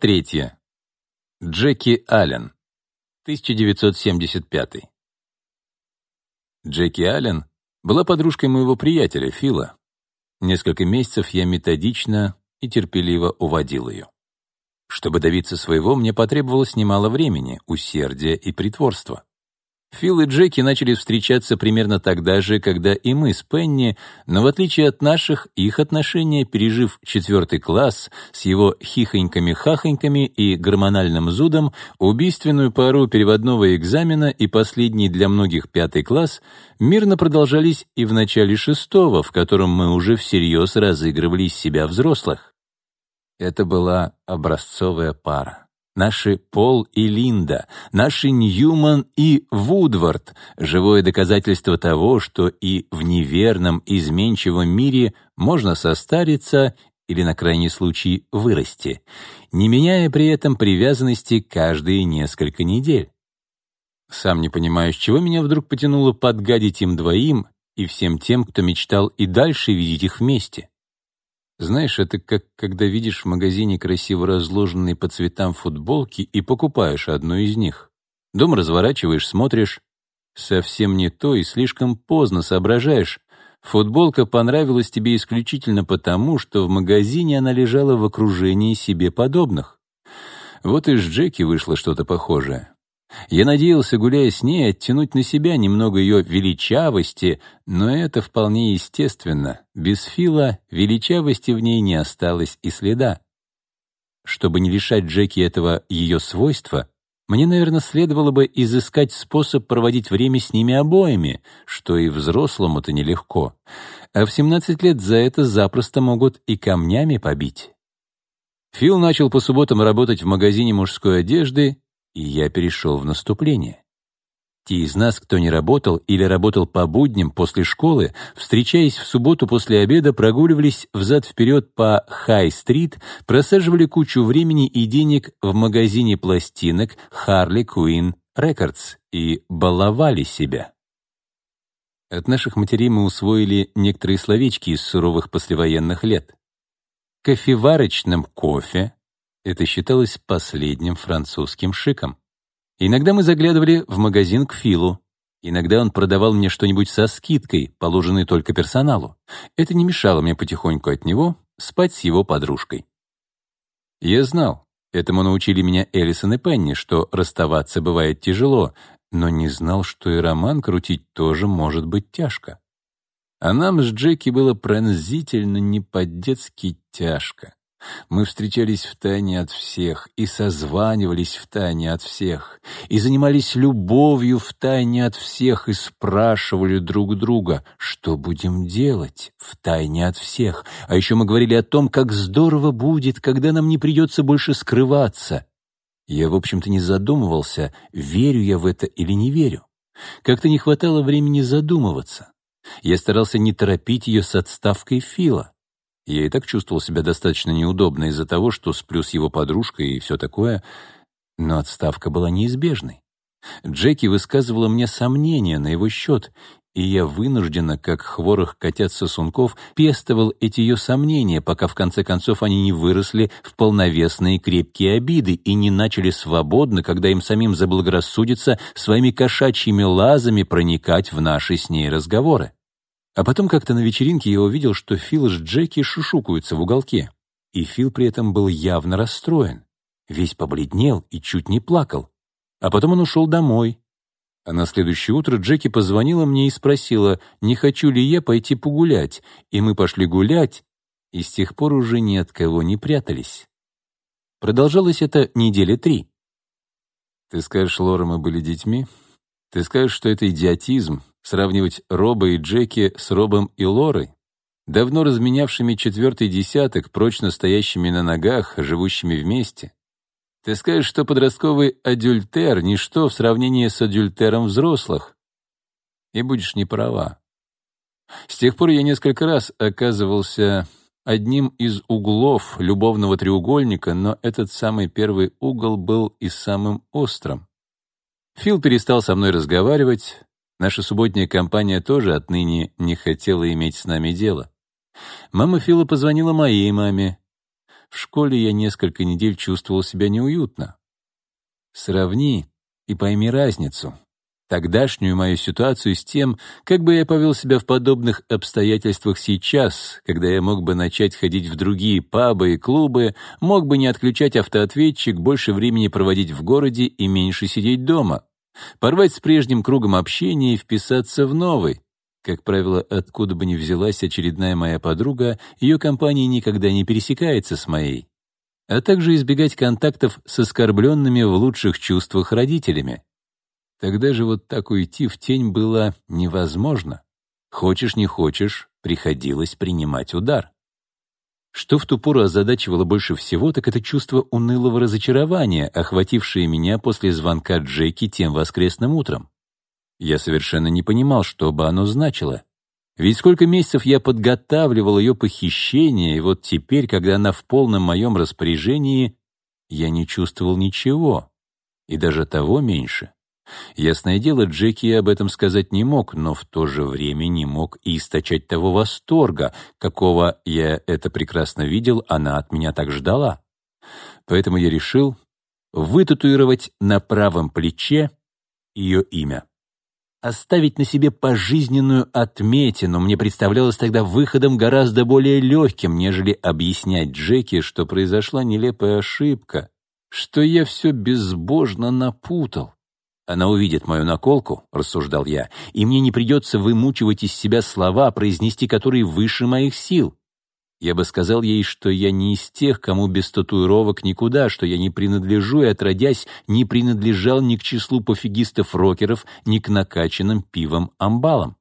Третье. Джеки Аллен, 1975. Джеки Аллен была подружкой моего приятеля Фила. Несколько месяцев я методично и терпеливо уводил ее. Чтобы добиться своего, мне потребовалось немало времени, усердия и притворства. Фил и Джеки начали встречаться примерно тогда же, когда и мы с Пенни, но в отличие от наших, их отношения, пережив четвертый класс с его хихоньками-хахоньками и гормональным зудом, убийственную пару переводного экзамена и последний для многих пятый класс, мирно продолжались и в начале шестого, в котором мы уже всерьез разыгрывали из себя взрослых. Это была образцовая пара наши Пол и Линда, наши Ньюман и Вудвард, живое доказательство того, что и в неверном, изменчивом мире можно состариться или, на крайний случай, вырасти, не меняя при этом привязанности каждые несколько недель. Сам не понимаю, с чего меня вдруг потянуло подгадить им двоим и всем тем, кто мечтал и дальше видеть их вместе. Знаешь, это как когда видишь в магазине красиво разложенные по цветам футболки и покупаешь одну из них. Дом разворачиваешь, смотришь. Совсем не то и слишком поздно соображаешь. Футболка понравилась тебе исключительно потому, что в магазине она лежала в окружении себе подобных. Вот и с Джеки вышло что-то похожее. Я надеялся, гуляя с ней, оттянуть на себя немного ее величавости, но это вполне естественно. Без Фила величавости в ней не осталось и следа. Чтобы не лишать Джеки этого ее свойства, мне, наверное, следовало бы изыскать способ проводить время с ними обоими, что и взрослому-то нелегко. А в 17 лет за это запросто могут и камнями побить. Фил начал по субботам работать в магазине мужской одежды и я перешел в наступление. Те из нас, кто не работал или работал по будням после школы, встречаясь в субботу после обеда, прогуливались взад-вперед по Хай-стрит, просаживали кучу времени и денег в магазине пластинок Harley Quinn Records и баловали себя. От наших матерей мы усвоили некоторые словечки из суровых послевоенных лет. кофеварочным кофе, это считалось последним французским шиком. Иногда мы заглядывали в магазин к Филу. Иногда он продавал мне что-нибудь со скидкой, положенной только персоналу. Это не мешало мне потихоньку от него спать с его подружкой. Я знал, этому научили меня Элисон и Пенни, что расставаться бывает тяжело, но не знал, что и роман крутить тоже может быть тяжко. А нам с Джеки было пронзительно не по-детски тяжко. Мы встречались в тайне от всех и созванивались в тайне от всех и занимались любовью в тайне от всех и спрашивали друг друга, что будем делать в тайне от всех. А еще мы говорили о том, как здорово будет, когда нам не придется больше скрываться. Я, в общем-то, не задумывался, верю я в это или не верю. Как-то не хватало времени задумываться. Я старался не торопить ее с отставкой Фила. Я и так чувствовал себя достаточно неудобно из-за того, что сплю его подружкой и все такое, но отставка была неизбежной. Джеки высказывала мне сомнения на его счет, и я вынужденно, как хворых котят сосунков, пестовал эти ее сомнения, пока в конце концов они не выросли в полновесные крепкие обиды и не начали свободно, когда им самим заблагорассудится, своими кошачьими лазами проникать в наши с ней разговоры. А потом как-то на вечеринке я увидел, что Фил с Джеки шушукаются в уголке. И Фил при этом был явно расстроен. Весь побледнел и чуть не плакал. А потом он ушел домой. А на следующее утро Джеки позвонила мне и спросила, не хочу ли я пойти погулять. И мы пошли гулять, и с тех пор уже ни от кого не прятались. Продолжалось это недели три. Ты скажешь, Лора, мы были детьми? Ты скажешь, что это идиотизм, сравнивать Роба и Джеки с Робом и Лорой, давно разменявшими четвертый десяток, прочно стоящими на ногах, живущими вместе. Ты скажешь, что подростковый адюльтер — ничто в сравнении с адюльтером взрослых. И будешь не права. С тех пор я несколько раз оказывался одним из углов любовного треугольника, но этот самый первый угол был и самым острым. Фил перестал со мной разговаривать, Наша субботняя компания тоже отныне не хотела иметь с нами дело. Мама Фила позвонила моей маме. В школе я несколько недель чувствовал себя неуютно. Сравни и пойми разницу. Тогдашнюю мою ситуацию с тем, как бы я повел себя в подобных обстоятельствах сейчас, когда я мог бы начать ходить в другие пабы и клубы, мог бы не отключать автоответчик, больше времени проводить в городе и меньше сидеть дома порвать с прежним кругом общения и вписаться в новый. Как правило, откуда бы ни взялась очередная моя подруга, ее компания никогда не пересекается с моей. А также избегать контактов с оскорбленными в лучших чувствах родителями. Тогда же вот так уйти в тень было невозможно. Хочешь, не хочешь, приходилось принимать удар. Что в ту пору озадачивало больше всего, так это чувство унылого разочарования, охватившее меня после звонка Джеки тем воскресным утром. Я совершенно не понимал, что бы оно значило. Ведь сколько месяцев я подготавливал ее похищение, и вот теперь, когда она в полном моем распоряжении, я не чувствовал ничего, и даже того меньше. Ясное дело, Джеки об этом сказать не мог, но в то же время не мог и источать того восторга, какого, я это прекрасно видел, она от меня так ждала. Поэтому я решил вытатуировать на правом плече ее имя. Оставить на себе пожизненную отметину мне представлялось тогда выходом гораздо более легким, нежели объяснять Джеки, что произошла нелепая ошибка, что я все безбожно напутал. Она увидит мою наколку, рассуждал я, и мне не придется вымучивать из себя слова, произнести которые выше моих сил. Я бы сказал ей, что я не из тех, кому без татуировок никуда, что я не принадлежу и, отродясь, не принадлежал ни к числу пофигистов-рокеров, ни к накачанным пивом-амбалам.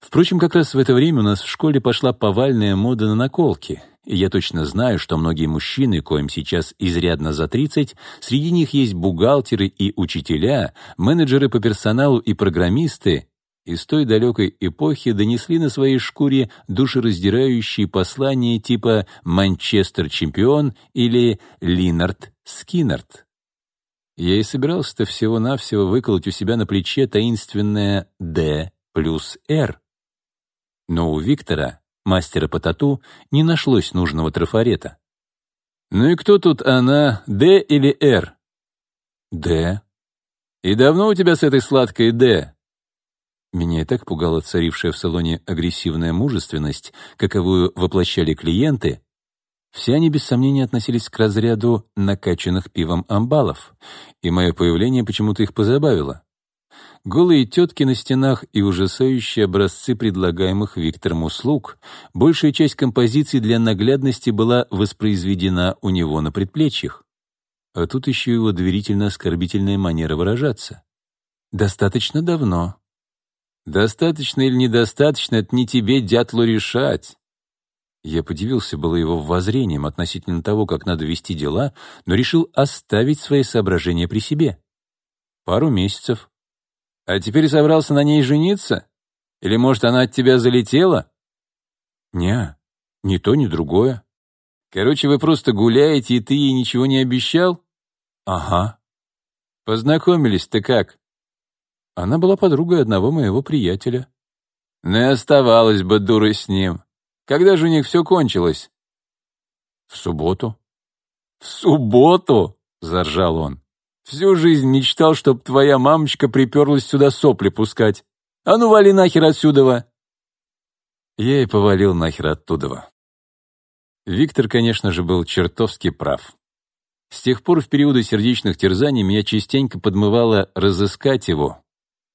Впрочем, как раз в это время у нас в школе пошла повальная мода на наколки. И я точно знаю, что многие мужчины, коим сейчас изрядно за 30, среди них есть бухгалтеры и учителя, менеджеры по персоналу и программисты, из той далекой эпохи донесли на своей шкуре душераздирающие послания типа «Манчестер чемпион» или «Линард Скиннерт». Я и собирался-то всего-навсего выколоть у себя на плече таинственное «Д плюс Р». Но у Виктора мастера по тату, не нашлось нужного трафарета. «Ну и кто тут она, Д или Р?» «Д». «И давно у тебя с этой сладкой Д?» Меня и так пугала царившая в салоне агрессивная мужественность, каковую воплощали клиенты. Все они без сомнения относились к разряду накачанных пивом амбалов, и мое появление почему-то их позабавило голые тетки на стенах и ужасающие образцы предлагаемых Виктором услуг, большая часть композиций для наглядности была воспроизведена у него на предплечьях. А тут еще его доверительно-оскорбительная манера выражаться. «Достаточно давно». «Достаточно или недостаточно, это не тебе, дятлу, решать». Я подивился было его воззрением относительно того, как надо вести дела, но решил оставить свои соображения при себе. Пару месяцев, а теперь собрался на ней жениться? Или, может, она от тебя залетела? Не, ни то, ни другое. Короче, вы просто гуляете, и ты ей ничего не обещал? Ага. Познакомились-то как? Она была подругой одного моего приятеля. Ну не оставалась бы дурой с ним. Когда же у них все кончилось? В субботу. В субботу? Заржал он. Всю жизнь мечтал, чтоб твоя мамочка приперлась сюда сопли пускать. А ну вали нахер отсюдова!» Я и повалил нахер оттудова. Виктор, конечно же, был чертовски прав. С тех пор в периоды сердечных терзаний меня частенько подмывало разыскать его.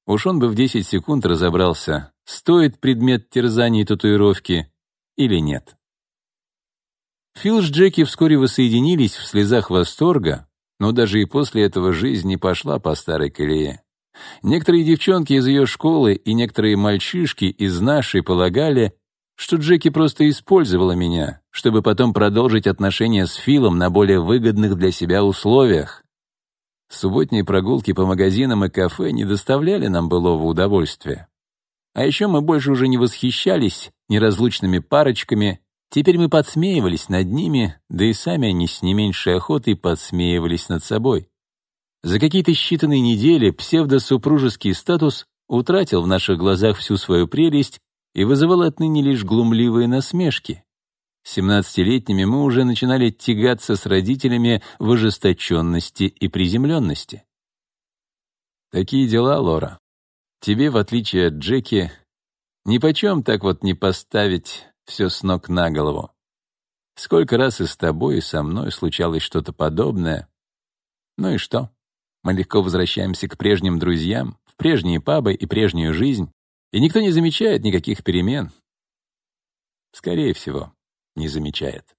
Уж он бы в 10 секунд разобрался, стоит предмет терзаний татуировки или нет. Фил с Джеки вскоре воссоединились в слезах восторга, но даже и после этого жизнь не пошла по старой колее. Некоторые девчонки из ее школы и некоторые мальчишки из нашей полагали, что Джеки просто использовала меня, чтобы потом продолжить отношения с Филом на более выгодных для себя условиях. Субботние прогулки по магазинам и кафе не доставляли нам былого удовольствия. А еще мы больше уже не восхищались неразлучными парочками, Теперь мы подсмеивались над ними, да и сами они с не меньшей охотой подсмеивались над собой. За какие-то считанные недели псевдосупружеский статус утратил в наших глазах всю свою прелесть и вызывал отныне лишь глумливые насмешки. Семнадцатилетними мы уже начинали тягаться с родителями в ожесточенности и приземленности. Такие дела, Лора. Тебе, в отличие от Джеки, нипочем так вот не поставить все с ног на голову. Сколько раз и с тобой, и со мной случалось что-то подобное. Ну и что? Мы легко возвращаемся к прежним друзьям, в прежние пабы и прежнюю жизнь, и никто не замечает никаких перемен. Скорее всего, не замечает.